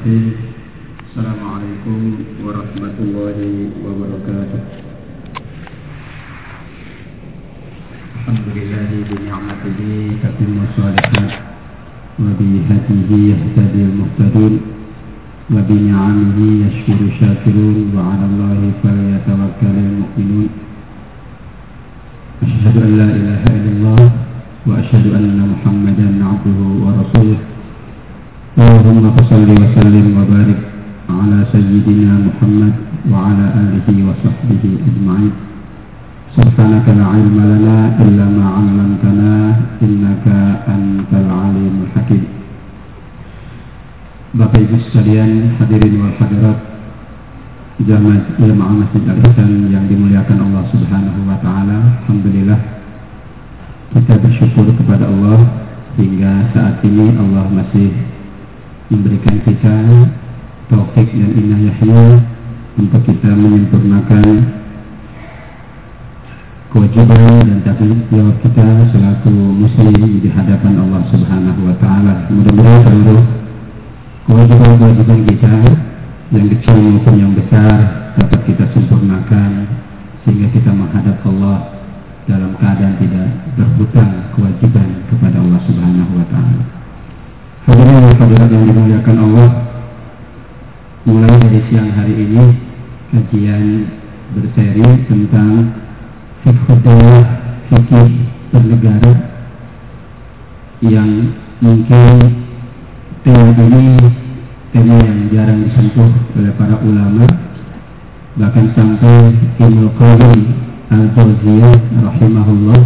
الرحيم. السلام عليكم ورحمة الله وبركاته. الحمد لله بنعمته تتم الصالحات وبهديه يهتدي المهتدون وبنعمه يشكر الشاكرون وعلى الله فليتوكل المؤمنون. أشهد أن لا إله إلا الله وأشهد أن محمدا عبده ورسوله. اللهم صل وسلم وبارك على سيدنا محمد وعلى آله وصحبه أجمعين سبحانك لا علم لنا إلا ما علمتنا إنك أنت العليم الحكيم Bapak Ibu sekalian hadirin wal hadirat jamaah jamaah Masjid Al Ihsan yang dimuliakan Allah Subhanahu wa taala. Alhamdulillah kita bersyukur kepada Allah hingga saat ini Allah masih memberikan kita taufik dan inayahnya untuk kita menyempurnakan kewajiban dan tanggung jawab kita selaku muslim di hadapan Allah Subhanahu wa taala. Mudah-mudahan seluruh kewajiban-kewajiban kita yang kecil maupun yang besar dapat kita sempurnakan sehingga kita menghadap Allah dalam keadaan tidak berhutang kewajiban kepada Allah Subhanahu wa taala. Hadirin yang hadirat yang dimuliakan Allah Mulai dari siang hari ini Kajian berseri tentang Fikhudawah Fikih bernegara Yang mungkin Tema ini Tema yang jarang disentuh oleh para ulama Bahkan sampai Ibnu Qayyim Al-Jauziyah Rahimahullah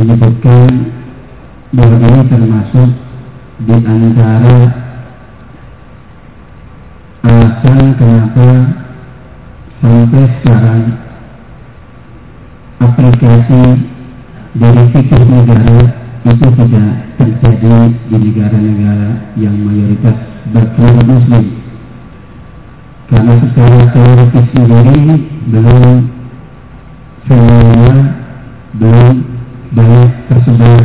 Menyebutkan bahwa ini termasuk di antara alasan kenapa sampai sekarang aplikasi dari fikir negara itu tidak terjadi di negara-negara yang mayoritas berkelompok muslim? Karena secara teoritis sendiri belum semua belum banyak tersebar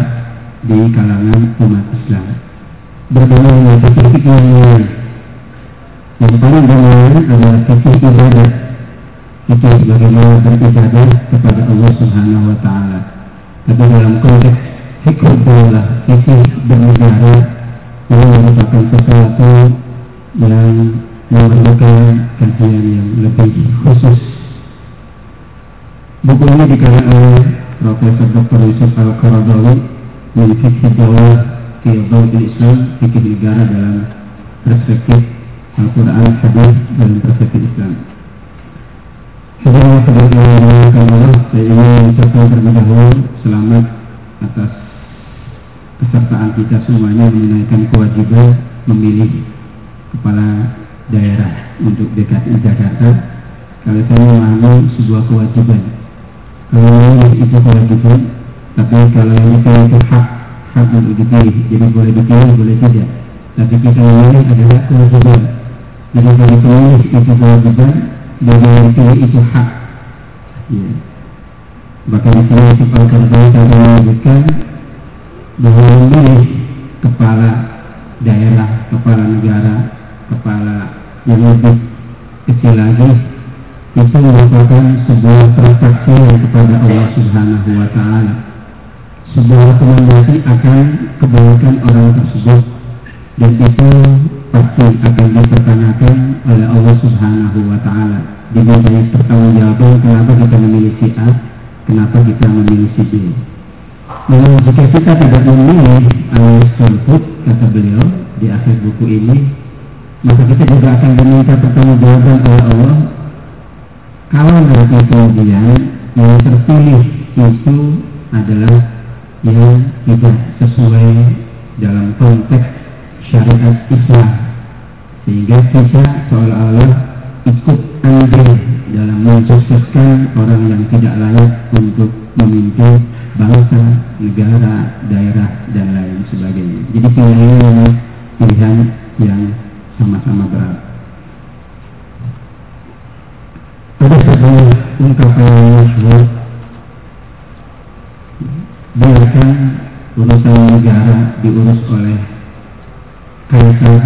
di kalangan umat Islam berbeda dengan yang lain. Yang paling dominan adalah fikih ibadah. Fikih bagaimana beribadah kepada Allah Subhanahu wa taala. Tapi dalam konteks fikih bola, fikih bernegara ini merupakan sesuatu yang memerlukan kajian yang lebih khusus. Buku ini dikarang oleh Profesor Dr. Yusuf Al-Qaradawi min Fikih Jawab Fiqh Islam, fikih negara dalam perspektif Al-Quran, hadis dalam perspektif Islam. Sebelum sebelum Allah, saya ingin mengucapkan terlebih dahulu selamat atas kesertaan kita semuanya menunaikan kewajiban memilih kepala daerah untuk DKI Jakarta. Kalau saya memahami sebuah kewajiban, kalau itu kewajiban, tapi kalau ini itu hak untuk dipilih. Jadi boleh dipilih, boleh tidak. Tapi kita memilih adalah kewajiban. Jadi kalau pilih itu kewajiban, bagi yang dipilih itu hak. Ya. Bahkan di sini Yusuf Al-Qardawi tadi menyebutkan bahwa memilih kepala daerah, kepala negara, kepala yang lebih kecil lagi itu merupakan sebuah transaksi kepada Allah Subhanahu wa taala sebuah rekomendasi akan kebaikan orang tersebut dan itu pasti akan dipertanyakan oleh Allah Subhanahu wa taala. Dimintai pertanggungjawaban kenapa kita memilih si A, kenapa kita memilih si B. Namun jika kita tidak memilih alias tersebut, kata beliau di akhir buku ini, maka kita juga akan diminta pertanggungjawaban oleh Allah kalau nanti kemudian yang terpilih itu adalah yang tidak sesuai dalam konteks syariat Islam sehingga kita seolah-olah ikut andil dalam mensukseskan orang yang tidak layak untuk memimpin bangsa, negara, daerah, dan lain sebagainya. Jadi pilihan ini pilihan yang sama-sama berat. Ada sebuah ungkapan yang biarkan urusan negara diurus oleh kaisar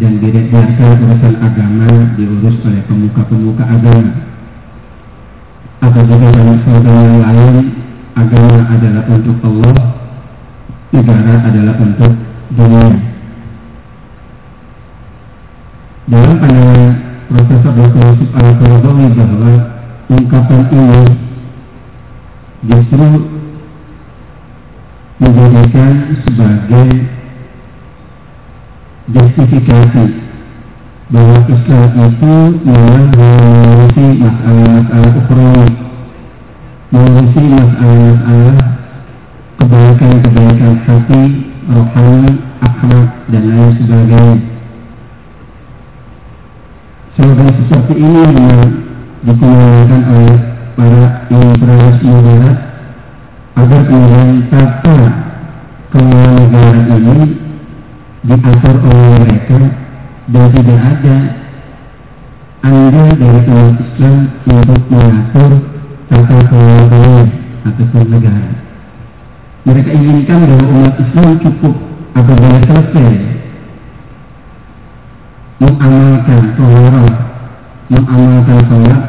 dan biarkan urusan agama diurus oleh pemuka-pemuka agama atau juga banyak slogan yang lain agama adalah untuk Allah negara adalah untuk dunia dalam pandangan Profesor Dr. Yusuf Al-Qaradawi bahwa ungkapan ini justru menjadikan sebagai justifikasi bahwa Islam itu memang mengurusi masalah-masalah ukhrani mengurusi masalah-masalah kebaikan-kebaikan hati, rohani, akhlak dan lain sebagainya. Slogan seperti ini yang dikemukakan oleh para imperialis negara agar kemudian tata kelola negara ini diatur oleh mereka dan tidak ada andil dari umat Islam untuk mengatur tata kelola ataupun negara. Mereka inginkan bahwa umat Islam cukup apabila selesai mengamalkan toleran, mengamalkan sholat,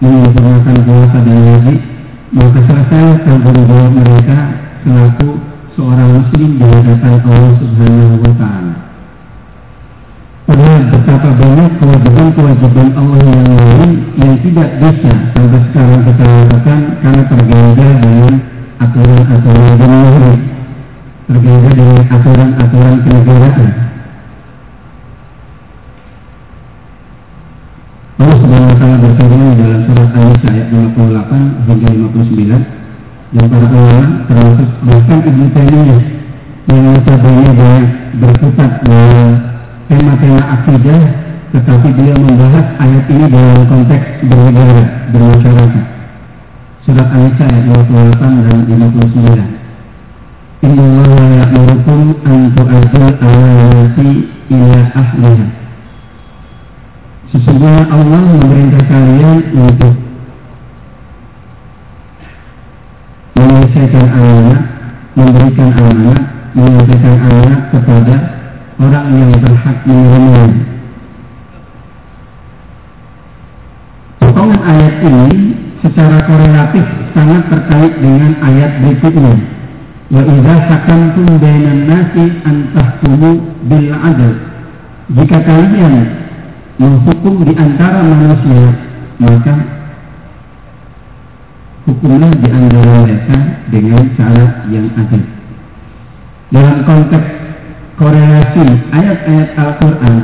menyempurnakan puasa dan haji, maka selesai tanggung jawab mereka selaku seorang muslim di hadapan Allah Subhanahu wa taala. Padahal betapa banyak kewajiban-kewajiban Allah yang lain yang tidak bisa sampai sekarang kita lakukan karena terganjal dengan aturan-aturan dunia, terganjal dengan aturan-aturan kenegaraan. Allah Subhanahu wa taala berfirman dalam surat An-Nisa ayat 58 hingga 59 dan para ulama termasuk bahkan Ibnu Taimiyah yang notabene banyak berkutat dengan tema-tema akidah tetapi dia membahas ayat ini dalam konteks bernegara, bermasyarakat. Surat An-Nisa ayat 28 dan 59. Inna Allah ya'murukum an tu'adul amanati ila ahliha. Sesungguhnya Allah memerintah kalian untuk menyelesaikan amanah, memberikan amanah, menyampaikan amanah kepada orang yang berhak menerimanya. Potongan ayat ini secara korelatif sangat terkait dengan ayat berikutnya. Wa idza hakamtum bainan nasi an tahkumu bil adl. Jika kalian menghukum di antara manusia, maka hukumlah di antara mereka dengan cara yang adil. Dalam konteks korelasi ayat-ayat Al-Quran,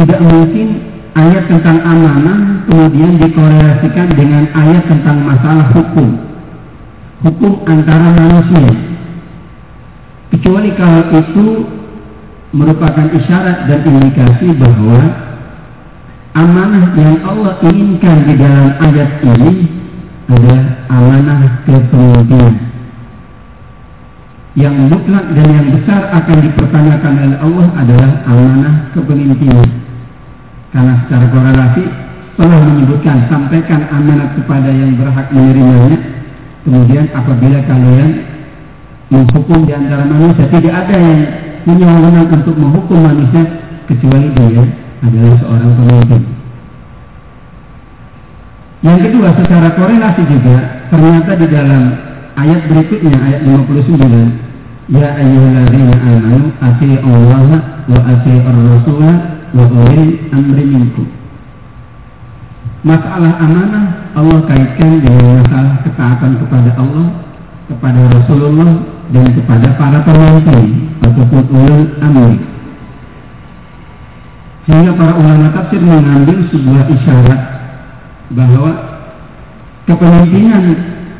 tidak mungkin ayat tentang amanah kemudian dikorelasikan dengan ayat tentang masalah hukum. Hukum antara manusia. Kecuali kalau itu merupakan isyarat dan indikasi bahwa amanah yang Allah inginkan di dalam ayat ini adalah amanah kepemimpinan yang mutlak dan yang besar akan dipertanyakan oleh Allah adalah amanah kepemimpinan. Karena secara korelasi telah menyebutkan sampaikan amanat kepada yang berhak menerimanya. Kemudian apabila kalian menghukum di antara manusia tidak ada yang punya wewenang untuk menghukum manusia kecuali dia adalah seorang pemimpin yang kedua secara korelasi juga ternyata di dalam ayat berikutnya ayat 59 Ya ayyuhalladzina amanu Allah wa atii'ur rasul wa ulil amri minkum. Masalah amanah Allah kaitkan dengan masalah ketaatan kepada Allah, kepada Rasulullah dan kepada para pemimpin ataupun ulul amri. Sehingga para ulama tafsir mengambil sebuah isyarat bahwa kepemimpinan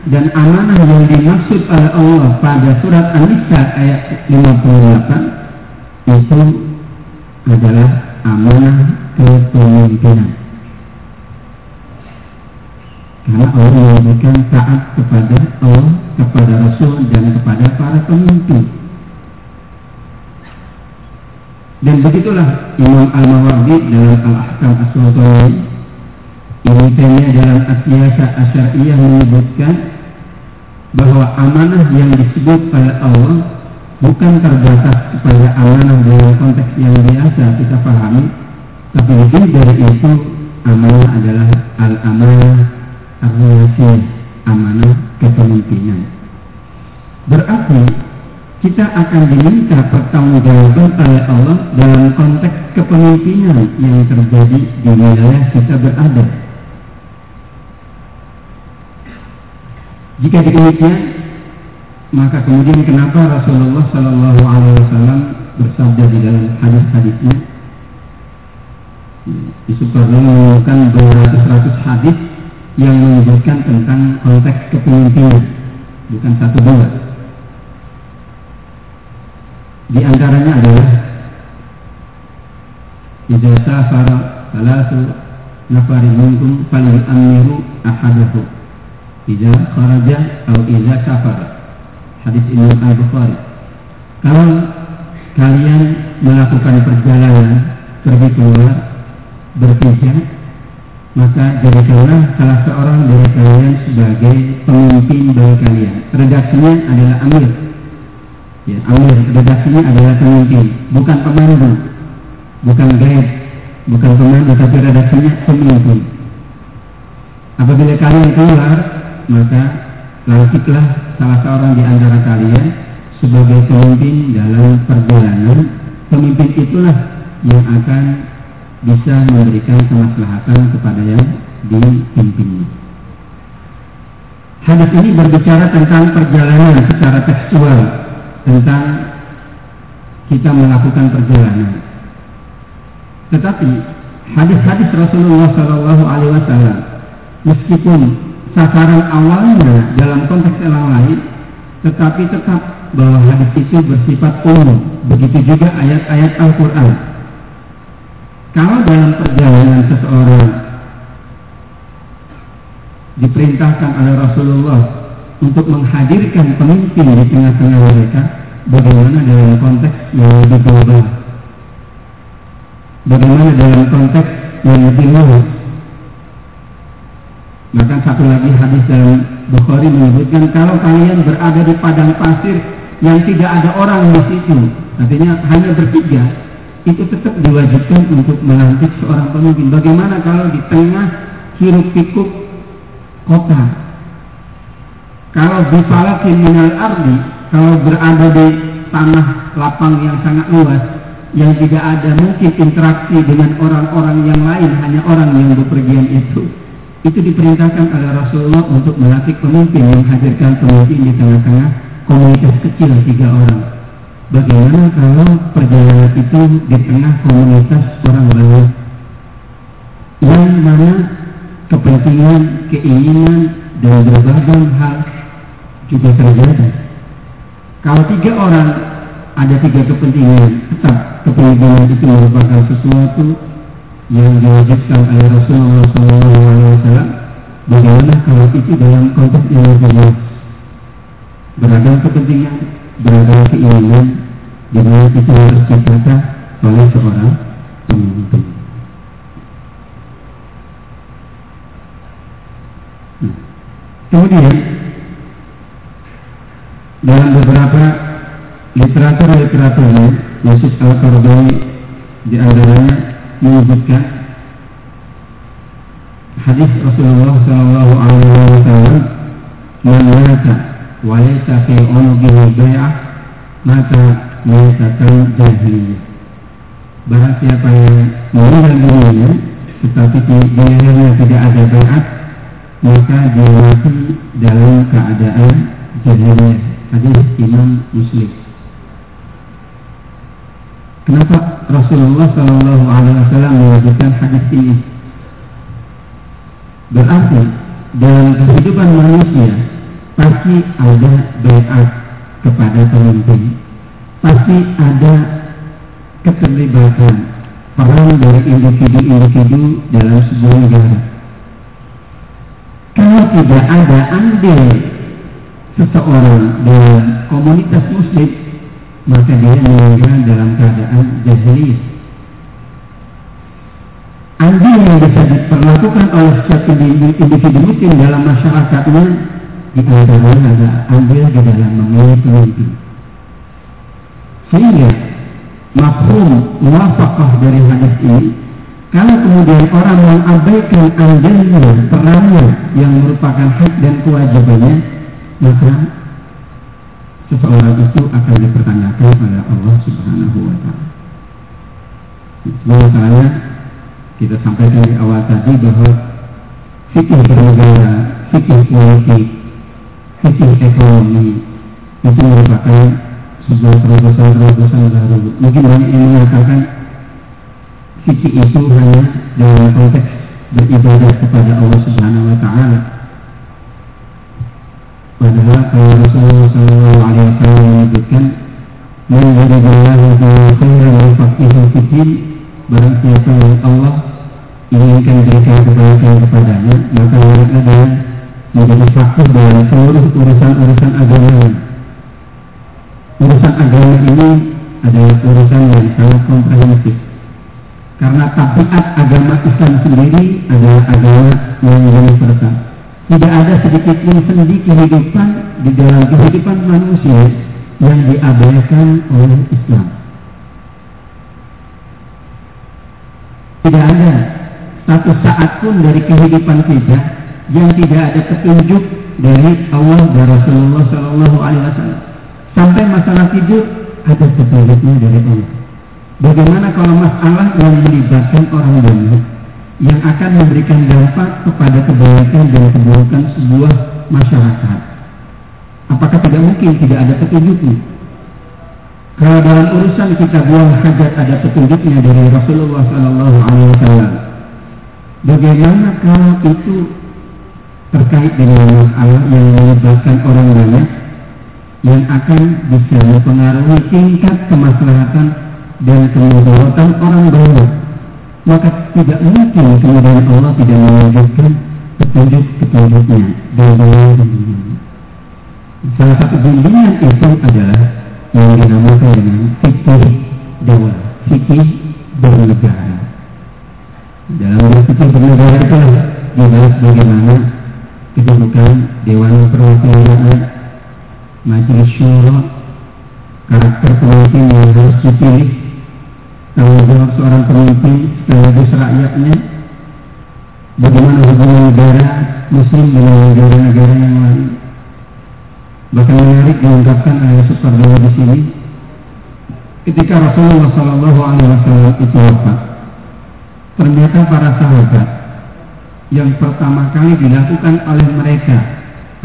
dan amanah yang dimaksud oleh Allah pada surat An-Nisa ayat 58 itu adalah amanah kepemimpinan. Karena Allah memberikan taat kepada Allah, kepada Rasul, dan kepada para pemimpin. Dan begitulah Imam Al-Mawardi dalam Al-Ahkam As-Sultani Ibnu dalam Asyasa Asyariyah menyebutkan bahwa amanah yang disebut oleh Allah bukan terbatas kepada amanah dalam konteks yang biasa kita pahami, tapi lebih dari itu amanah adalah al-amanah ar amanah kepemimpinan. Berarti kita akan diminta pertanggungjawaban oleh Allah dalam konteks kepemimpinan yang terjadi di wilayah kita berada. Jika demikian, maka kemudian kenapa Rasulullah Shallallahu Alaihi Wasallam bersabda di dalam hadis-hadisnya? Yusuf menemukan 200 hadis yang menyebutkan tentang konteks kepemimpinan bukan satu dua. Di antaranya adalah Idza safara salatu nafari minkum falyu'ammiru ahadahu Idza kharaja atau idza safara Hadis ini Al-Bukhari Kalau kalian melakukan perjalanan pergi keluar berpijak maka jadikanlah salah seorang dari kalian sebagai pemimpin dari kalian. Redaksinya adalah amir. Ya, amir redaksinya adalah pemimpin, bukan pemandu, bukan guide, bukan pemandu, tapi redaksinya pemimpin. Apabila kalian keluar, maka lantiklah salah seorang di antara kalian sebagai pemimpin dalam perjalanan. Pemimpin itulah yang akan bisa memberikan kemaslahatan kepada yang dipimpinnya. Hadis ini berbicara tentang perjalanan secara tekstual, tentang kita melakukan perjalanan. Tetapi hadis-hadis Rasulullah Shallallahu Alaihi Wasallam, meskipun sasaran awalnya dalam konteks lain, tetapi tetap bahwa hadis itu bersifat umum. Begitu juga ayat-ayat Al-Quran kalau dalam perjalanan seseorang diperintahkan oleh Rasulullah untuk menghadirkan pemimpin di tengah-tengah mereka, bagaimana dalam konteks yang lebih global? Bagaimana dalam konteks yang lebih luas? Maka satu lagi hadis dalam Bukhari menyebutkan kalau kalian berada di padang pasir yang tidak ada orang di situ, artinya hanya bertiga, itu tetap diwajibkan untuk melantik seorang pemimpin. Bagaimana kalau di tengah hiruk pikuk kota? Kalau di falakin minal ardi, kalau berada di tanah lapang yang sangat luas, yang tidak ada mungkin interaksi dengan orang-orang yang lain, hanya orang yang bepergian itu. Itu diperintahkan oleh Rasulullah untuk melatih pemimpin, menghadirkan pemimpin di tengah-tengah komunitas kecil tiga orang. Bagaimana kalau perjalanan itu di tengah komunitas orang banyak yang mana kepentingan, keinginan, dan berbagai hal juga terjadi. Kalau tiga orang ada tiga kepentingan, tetap kepentingan itu merupakan sesuatu yang diwajibkan oleh Rasulullah SAW. Bagaimana kalau itu dalam konteks yang lebih beragam kepentingan, beragam keinginan di mana kita harus dijaga oleh seorang pemimpin. Nah, kemudian dalam beberapa literatur-literatur Yesus Al-Qardawi di antaranya menyebutkan hadis Rasulullah Shallallahu Alaihi Wasallam "Man walaysa fi unuqihi bai'ah maka menyatakan jahiliyah. Barang siapa yang meninggal dunia tetapi lehernya tidak ada bai'at maka dia mati dalam keadaan jahiliyah. Hadis Imam Muslim Kenapa Rasulullah Shallallahu Alaihi Wasallam menyebutkan hadis ini? Berarti dalam kehidupan manusia pasti ada bayat kepada pemimpin. Pasti ada keterlibatan peran dari individu-individu dalam sebuah negara. Kalau tidak ada andil seseorang dalam komunitas muslim, maka dia meninggal dalam keadaan jahiliyah. Andil yang bisa diperlakukan oleh setiap individu muslim dalam masyarakatnya di antaranya ada ambil di dalam memilih pemimpin. Sehingga mafhum muwafaqah dari hadis ini kalau kemudian orang mengabaikan andilnya perannya yang merupakan hak dan kewajibannya maka seseorang itu akan dipertanyakan pada Allah Subhanahu wa taala. Misalnya kita sampaikan di awal tadi bahwa fikih bernegara, fikih politik, fikih ekonomi itu merupakan sebuah terobosan-terobosan baru. Mungkin banyak yang mengatakan fikih itu hanya dalam konteks beribadah kepada Allah Subhanahu wa taala. Padahal kalau Rasulullah Shallallahu Alaihi Wasallam menyebutkan, "Man yuridillahu bihi khairan yufaqihu fid Barang siapa yang Allah inginkan berikan kebaikan kepadanya, maka mereka adalah menjadi fakir dalam seluruh urusan-urusan agama. Urusan agama ini adalah urusan yang sangat komprehensif. Karena tabiat agama Islam sendiri adalah agama yang universal. Tidak ada sedikit pun sendi kehidupan di dalam kehidupan manusia yang diabaikan oleh Islam. Tidak ada satu saat pun dari kehidupan kita yang tidak ada petunjuk dari Allah dan Rasulullah Shallallahu Alaihi Wasallam. Sampai masalah tidur ada petunjuknya dari Allah. Bagaimana kalau masalah yang melibatkan orang banyak yang akan memberikan dampak kepada kebaikan dan keburukan sebuah masyarakat? Apakah tidak mungkin tidak ada petunjuknya? Kalau dalam urusan kita buang hajat ada petunjuknya dari Rasulullah Sallallahu Alaihi Wasallam. Bagaimana kalau itu terkait dengan masalah yang melibatkan orang banyak yang akan bisa mempengaruhi tingkat kemaslahatan dan kemudaratan orang banyak maka tidak mungkin kemudian Allah tidak menunjukkan petunjuk-petunjuknya dan bimbingan Salah satu bimbingan itu adalah yang dinamakan dengan fikih dewa, fikih bernegara. Dalam fikih bernegara itu dibahas bagaimana kedudukan Dewan Perwakilan Majelis Syuro karakter pemimpin yang harus dipilih tanggung jawab seorang pemimpin sekaligus rakyatnya bagaimana hubungan negara muslim dengan negara-negara yang lain bahkan menarik diungkapkan oleh Sukardawa di sini ketika Rasulullah Shallallahu Alaihi Wasallam itu wafat ternyata para sahabat yang pertama kali dilakukan oleh mereka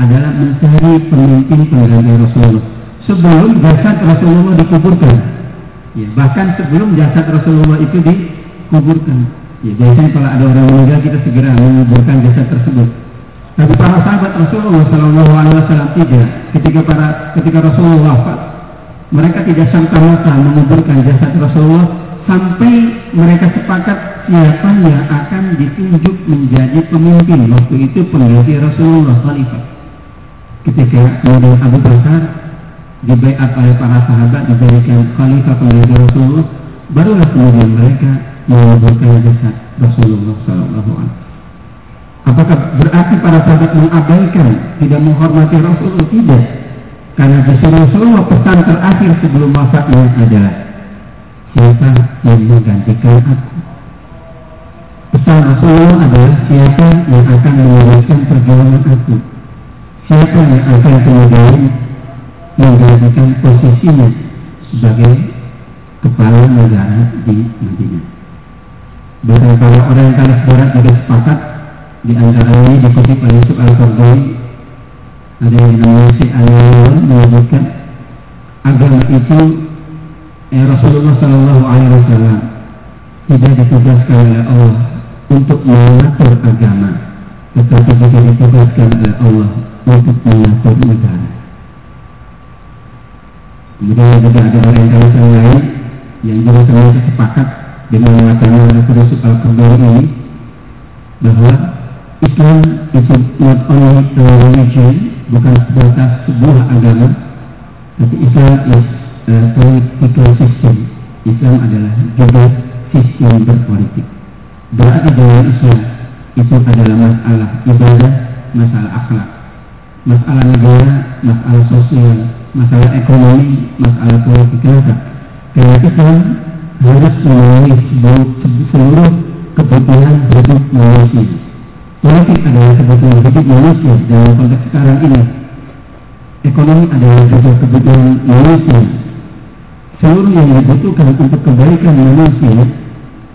adalah mencari pemimpin pengganti Rasulullah sebelum jasad Rasulullah dikuburkan. Ya, bahkan sebelum jasad Rasulullah itu dikuburkan. Ya, biasanya kalau ada orang meninggal kita segera menguburkan jasad tersebut. Tapi para sahabat Rasulullah Shallallahu Alaihi Wasallam tidak. Ketika para ketika Rasulullah wafat, mereka tidak sangka-mata menguburkan jasad Rasulullah sampai mereka sepakat siapa yang akan ditunjuk menjadi pemimpin waktu itu pengganti Rasulullah Khalifah. Ketika kemudian Abu Bakar dibaiat oleh para sahabat diberikan Khalifah pengganti Rasulullah, barulah kemudian mereka menguburkan jasad Rasulullah Sallallahu Alaihi Apakah berarti para sahabat mengabaikan, tidak menghormati Rasulullah? Tidak. Karena justru Rasulullah pesan terakhir sebelum wafatnya adalah siapa yang menggantikan aku. Pesan Rasulullah adalah siapa yang akan meneruskan perjuangan aku. Siapa yang akan kemudian menggantikan posisinya sebagai kepala negara di Madinah. Kalau orang yang kalah berat juga sepakat di antara ini dikutip oleh Yusuf Al-Qardawi ada yang namanya si al menyebutkan agama itu eh, Rasulullah Shallallahu Alaihi Wasallam tidak ditugaskan oleh Allah untuk mengatur agama, tetapi juga ditugaskan oleh Allah untuk mengatur negara. Kemudian juga ada orientasi lain yang juga ternyata sepakat dengan mengatakan oleh Yusuf Al-Qardawi ini bahwa Islam itu not only a religion, bukan sebatas sebuah agama, tapi Islam is a political system. Islam adalah juga sistem berpolitik. Berarti dalam Islam itu adalah masalah ibadah, masalah akhlak, masalah negara, masalah sosial, masalah ekonomi, masalah politik. Kenapa? Karena Islam harus memenuhi seluruh kebutuhan hidup manusia. Politik adalah kebutuhan hidup manusia dalam konteks sekarang ini. Ekonomi adalah juga kebutuhan manusia. Seluruh yang dibutuhkan untuk kebaikan manusia,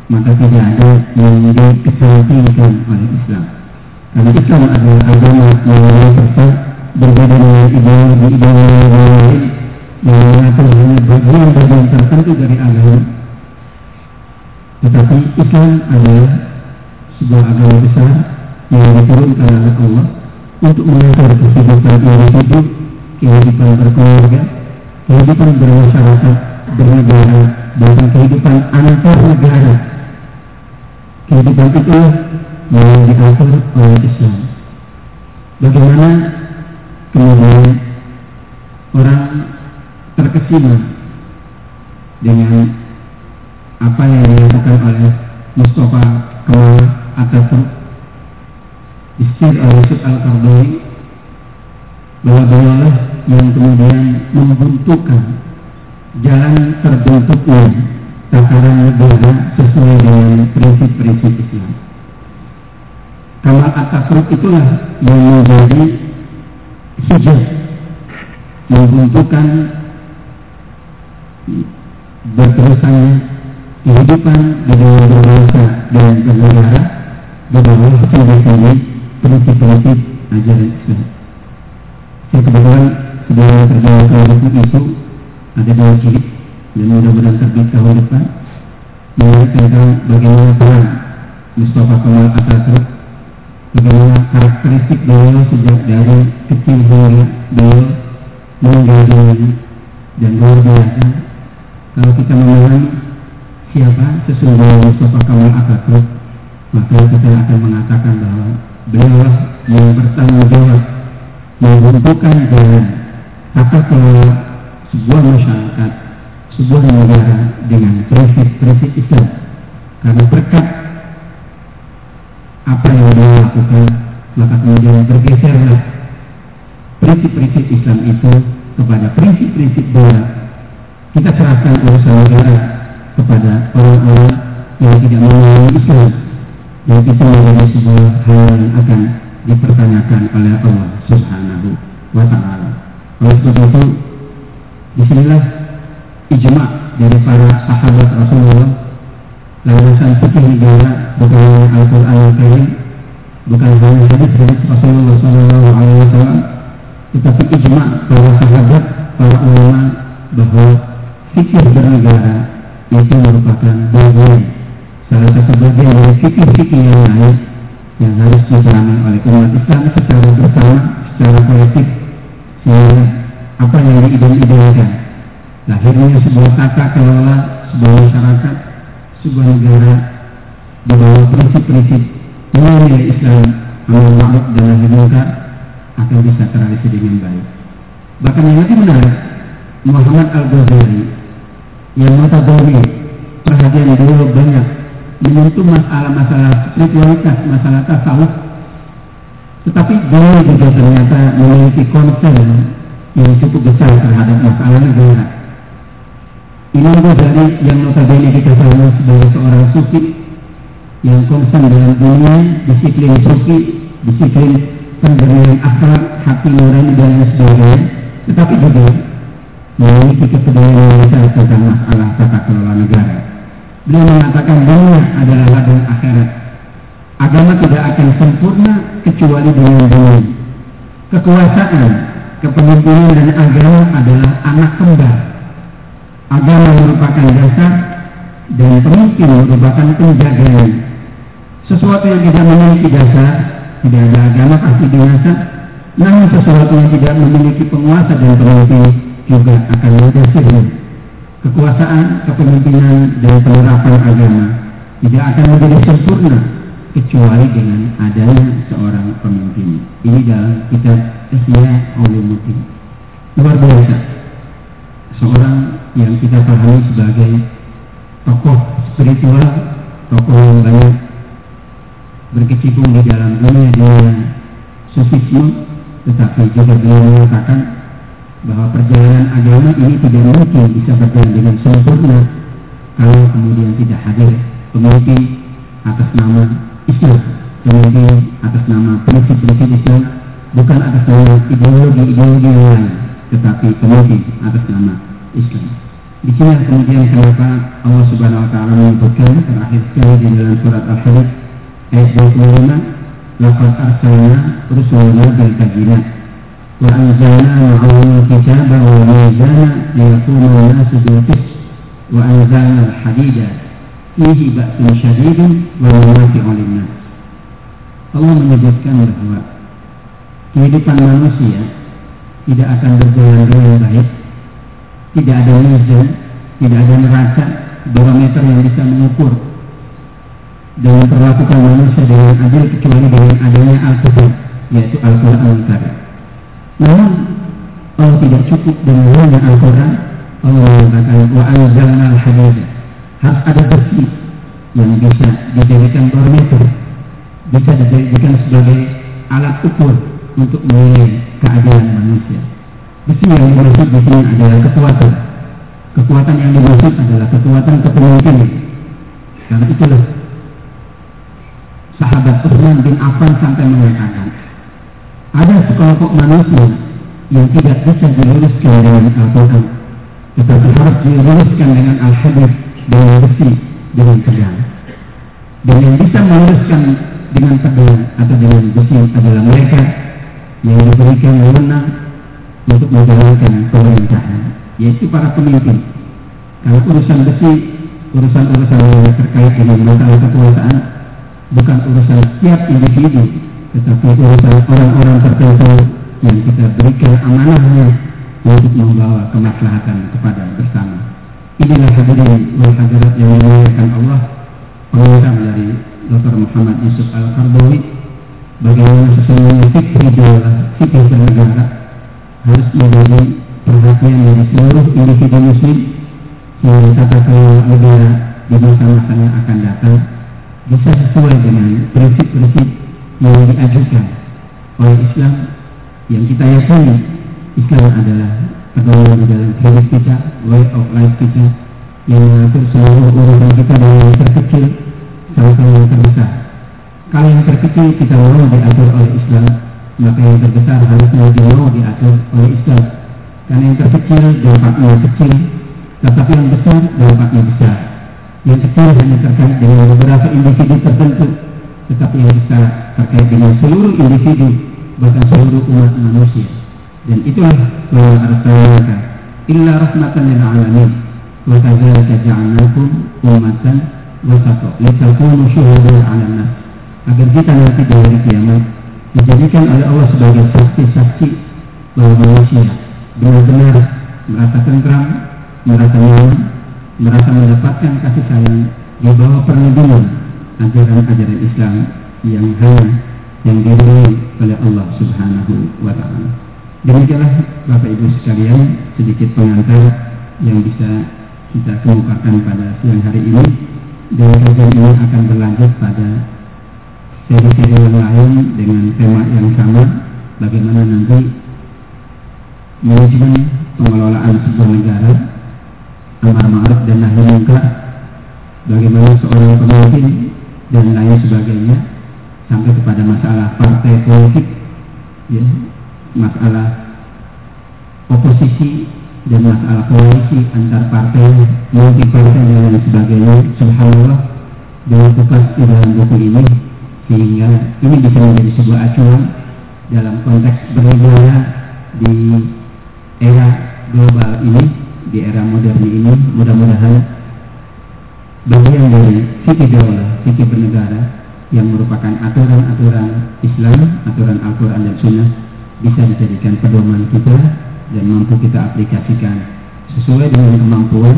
maka tidak ada yang dikesampingkan oleh Islam. Karena Islam adalah agama yang universal, berbeda dengan ideologi-ideologi yang lain yang mengatur hanya bagian-bagian tertentu dari agama. Tetapi Islam adalah sebuah agama besar yang diturunkan oleh Allah untuk mengatur kehidupan individu, kehidupan berkeluarga, kehidupan bermasyarakat, bernegara, bahkan kehidupan antar negara. Kehidupan itu yang diatur oleh Islam. Bagaimana kemudian orang terkesima dengan apa yang dilakukan oleh Mustafa Kemal Atatürk disir oleh Yusuf Al-Qardawi bahwa beliaulah yang kemudian membuntukan jalan terbentuknya tataran negara sesuai dengan prinsip-prinsip Islam. Kamal Atatürk itulah yang menjadi hijab membuntukan berterusannya kehidupan di dalam berbangsa dan bernegara di bawah sendi-sendi prinsip-prinsip ajaran Islam. Saya kebetulan sedang terjemahkan buku itu ada dua jilid dan mudah-mudahan terbit tahun depan mengenai tentang bagaimana peran Mustafa Kemal Atatürk bagaimana karakteristik beliau sejak dari kecil hingga beliau meninggal dunia dan luar biasa kalau kita memahami siapa sesungguhnya Mustafa Kemal Atatürk maka kita akan mengatakan bahwa beliau yang bertanggung jawab membentukkan jalan tata kelola sebuah masyarakat, sebuah negara dengan prinsip-prinsip Islam. Karena berkat apa yang dia lakukan, maka kemudian bergeserlah prinsip-prinsip Islam itu kepada prinsip-prinsip doa. Kita serahkan urusan negara kepada orang-orang yang tidak mengenal Islam dan itu menjadi sebuah hal yang akan dipertanyakan oleh Allah Subhanahu wa taala. Oleh sebab itu di sinilah ijma dari para sahabat Rasulullah landasan fikih negara bukan Al-Quran Al-Karim bukan hanya hadis-hadis Rasulullah Sallallahu Alaihi Wasallam tetapi ijma para sahabat para ulama bahwa fikih bernegara itu merupakan bagian salah satu bagian dari fikih-fikih yang lain yang harus dipahami oleh umat Islam secara bersama, secara kolektif sehingga apa yang diidam-idamkan? Lahirnya sebuah tata kelola sebuah masyarakat sebuah negara di bawah prinsip-prinsip nilai Islam amal ma'ruf dan nahi munkar akan bisa terrealisasi dengan baik bahkan yang lebih menarik Muhammad Al-Ghazali yang mata perhatian dulu banyak menyentuh masalah-masalah spiritualitas, masalah tasawuf. Tetapi dia juga ternyata memiliki concern yang cukup besar terhadap masalah negara. Imam Ghazali yang notabene kita tahu sebagai seorang sufi yang concern dengan dunia, disiplin sufi, disiplin pemberian akhlak, hati nurani dan lain sebagainya, tetapi juga memiliki kepedulian tentang masalah tata kelola negara. Beliau mengatakan dunia adalah ladang akhirat. Agama tidak akan sempurna kecuali dengan dunia. Kekuasaan, kepemimpinan dan agama adalah anak kembar. Agama merupakan dasar dan pemimpin merupakan penjaganya. Sesuatu yang tidak memiliki dasar, tidak ada agama pasti binasa. Namun sesuatu yang tidak memiliki penguasa dan pemimpin juga akan mendasirnya kekuasaan, kepemimpinan, dan penerapan agama tidak akan menjadi sempurna kecuali dengan adanya seorang pemimpin. Ini dalam kitab Ihya Ulumuddin. Luar biasa. Seorang yang kita pahami sebagai tokoh spiritual, tokoh yang banyak berkecimpung di dalam dunia dunia sufisme, tetapi juga beliau mengatakan bahwa perjalanan agama ini tidak mungkin bisa berjalan dengan sempurna kalau kemudian tidak hadir pemimpin atas nama Islam, pemimpin atas nama prinsip-prinsip Islam, bukan atas nama ideologi-ideologi yang lain, tetapi pemimpin atas nama Islam. Di sini kemudian kenapa Allah Subhanahu wa taala menyebutkan terakhir sekali di dalam surat Al-Hadid ayat 25, "Laqad arsalna rusulana bil bayyinat wa anzalna ma'ahum al-kitaba wal mizana liyaquma an-nasu bil wa anzalna al-hadida fihi ba'sun syadidun wa manafi'u lin-nas." Allah menyebutkan bahwa kehidupan manusia tidak akan berjalan dengan baik tidak ada mizan, tidak ada neraca, barometer yang bisa mengukur dan memperlakukan manusia dengan adil kecuali dengan adanya Al-Quran, yaitu Al-Quran Karim. Namun Allah tidak cukup dengan hanya Al-Quran, Allah mengatakan wa anzalna al-hadid. Harus ada besi yang bisa dijadikan barometer, bisa dijadikan sebagai alat ukur untuk menilai keadilan manusia. Besi yang dimaksud di sini adalah kekuatan. Kekuatan yang dimaksud adalah kekuatan kepemimpinan. Karena itulah sahabat Utsman bin Affan sampai mengatakan ada sekelompok manusia yang tidak bisa diluruskan dengan Al-Quran tetapi harus diluruskan dengan Al-Hadis dengan besi dengan pedang dan yang bisa meluruskan dengan pedang atau dengan besi adalah mereka yang diberikan wewenang untuk menjalankan pemerintahan, yaitu para pemimpin. Kalau urusan besi, urusan-urusan yang terkait dengan masalah kekuasaan, bukan urusan setiap individu, tetapi urusan orang-orang tertentu yang kita berikan amanahnya untuk membawa kemaslahatan kepada bersama. Inilah hadirin wal yang dimuliakan Allah, pengusaha dari Dr. Muhammad Yusuf Al-Karbawi, bagaimana sesungguhnya fikri dola, fikri bernegara, harus menjadi perhatian dari seluruh individu muslim sehingga tata negara di masa-masa yang akan datang bisa sesuai dengan prinsip-prinsip yang diajukan oleh Islam yang kita yakini Islam adalah pedoman di dalam hidup kita, way of life kita yang mengatur seluruh urusan kita dari yang terkecil sampai yang terbesar. Kalau yang terkecil kita mau diatur oleh Islam, maka yang terbesar harusnya mau diatur oleh Islam. Karena yang terkecil dampaknya kecil tetapi yang besar dampaknya besar. Yang kecil hanya terkait dengan beberapa individu tertentu tetapi yang besar terkait dengan seluruh individu bahkan seluruh umat manusia. Dan itulah yang arsalnaka illa rahmatan lil alamin. Wa kadzalika ja'alnakum ummatan wasata litakunu syuhada 'alan nas agar kita nanti di kiamat dijadikan oleh Allah sebagai saksi-saksi bahwa manusia benar-benar merasa tentram, merasa nyaman, merasa mendapatkan kasih sayang di bawah perlindungan ajaran-ajaran Islam yang hanya yang diridhoi oleh Allah Subhanahu wa taala. Demikianlah Bapak Ibu sekalian sedikit pengantar yang bisa kita kemukakan pada siang hari ini dan kajian ini akan berlanjut pada seri-seri yang lain dengan tema yang sama bagaimana nanti manajemen pengelolaan sebuah negara amar ma'ruf dan nahi munkar bagaimana seorang pemimpin dan lain sebagainya sampai kepada masalah partai politik ya masalah oposisi dan masalah koalisi antar partai multi partai dan lain sebagainya. Subhanallah kupas di dalam buku ini sehingga ini bisa menjadi sebuah acuan dalam konteks bernegara di era global ini di era modern ini. Mudah-mudahan bagian dari fikih daulah fikih bernegara yang merupakan aturan-aturan Islam aturan Al-Quran dan Sunnah bisa dijadikan pedoman kita dan mampu kita aplikasikan sesuai dengan kemampuan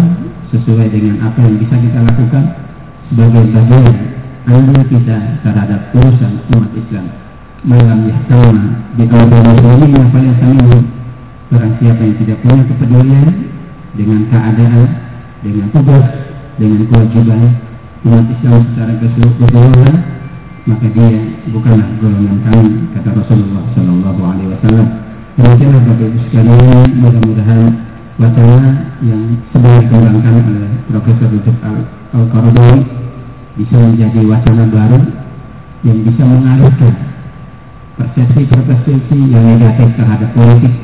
sesuai dengan apa yang bisa kita lakukan sebagai bagian andil kita terhadap urusan umat Islam. Malam yahtama di awal yang paling minhum. Orang siapa yang tidak punya kepedulian dengan keadaan, dengan tugas, dengan kewajiban umat Islam secara keseluruhan, maka dia bukanlah golongan kami, kata Rasulullah Sallallahu Alaihi Wasallam. Demikianlah Bapak Ibu sekalian, mudah-mudahan wacana yang sedang dikembangkan oleh Profesor Yusuf Al-Qaradawi bisa menjadi wacana baru yang bisa mengalihkan persepsi-persepsi yang negatif terhadap politik,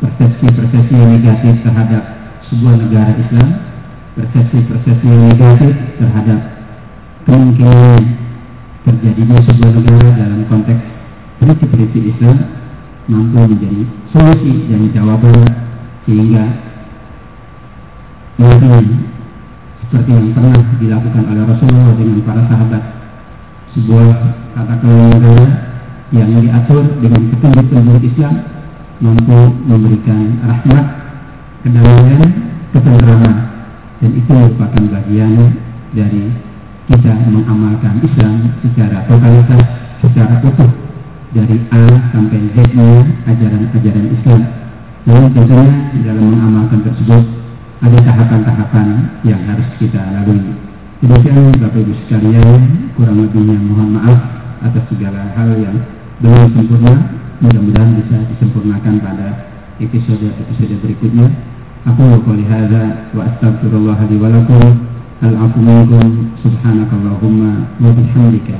persepsi-persepsi yang negatif terhadap sebuah negara Islam, persepsi-persepsi yang negatif terhadap kemungkinan terjadinya sebuah negara dalam konteks prinsip-prinsip Islam mampu menjadi solusi dan jawaban sehingga mungkin seperti yang pernah dilakukan oleh Rasulullah dengan para sahabat sebuah katakanlah negara yang diatur dengan petunjuk-petunjuk Islam mampu memberikan rahmat, kedamaian, ketentraman dan itu merupakan bagian dari kita mengamalkan Islam secara totalitas, secara utuh dari A sampai Z-nya ajaran-ajaran Islam. Namun tentunya dalam mengamalkan tersebut ada tahapan-tahapan yang harus kita lalui. Demikian Bapak Ibu sekalian, kurang lebihnya mohon maaf atas segala hal yang belum sempurna. Mudah-mudahan bisa disempurnakan pada episode-episode berikutnya. Aku lupa lihat wa astagfirullah li walaupun. Al-'afwu minkum. Subhanakallahumma wa bihamdika.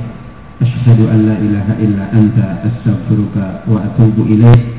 Ashhadu an la ilaha illa anta astaghfiruka wa atubu ilaih.